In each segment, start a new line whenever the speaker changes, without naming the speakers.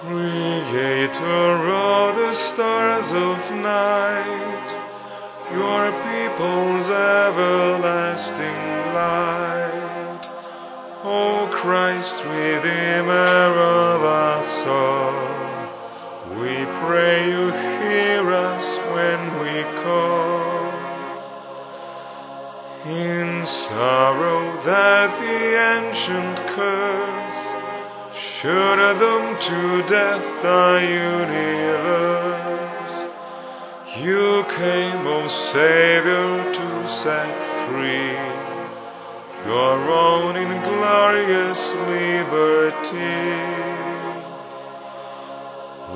Creator of the stars of night, your people's everlasting light. O Christ, Redeemer of us all, we pray you hear us when we call. In sorrow that the ancient curse should them to death the universe. You came, O Savior, to set free your own in glorious liberty.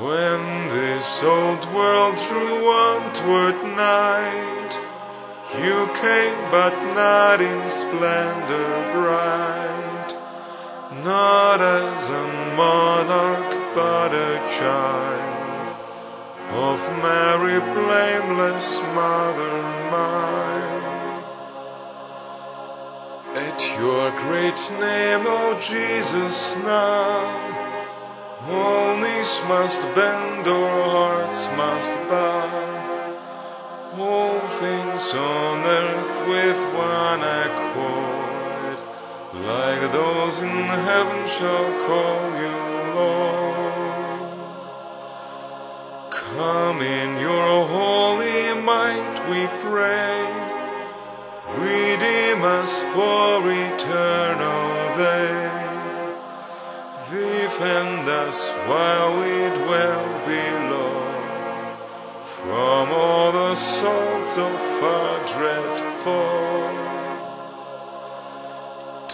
When this old world drew on toward night, you came, but not in splendor bright, not as a monarch, but a child of Mary, blameless mother mild. At your great name, O Jesus, now all knees must bend, all hearts must bow. All things on earth with one accord, like those in heaven, shall call you Lord. Come in your holy might, we pray. Redeem us for eternal day. Defend us while we dwell below from all the assaults of our dread foe.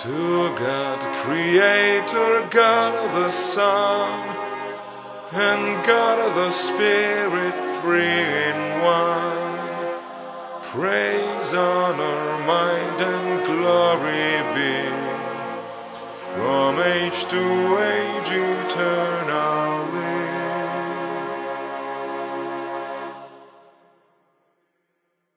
To God, Creator, God of the Son, and God of the Spirit, three in one. Praise, honor, might, and glory be from age to age eternal.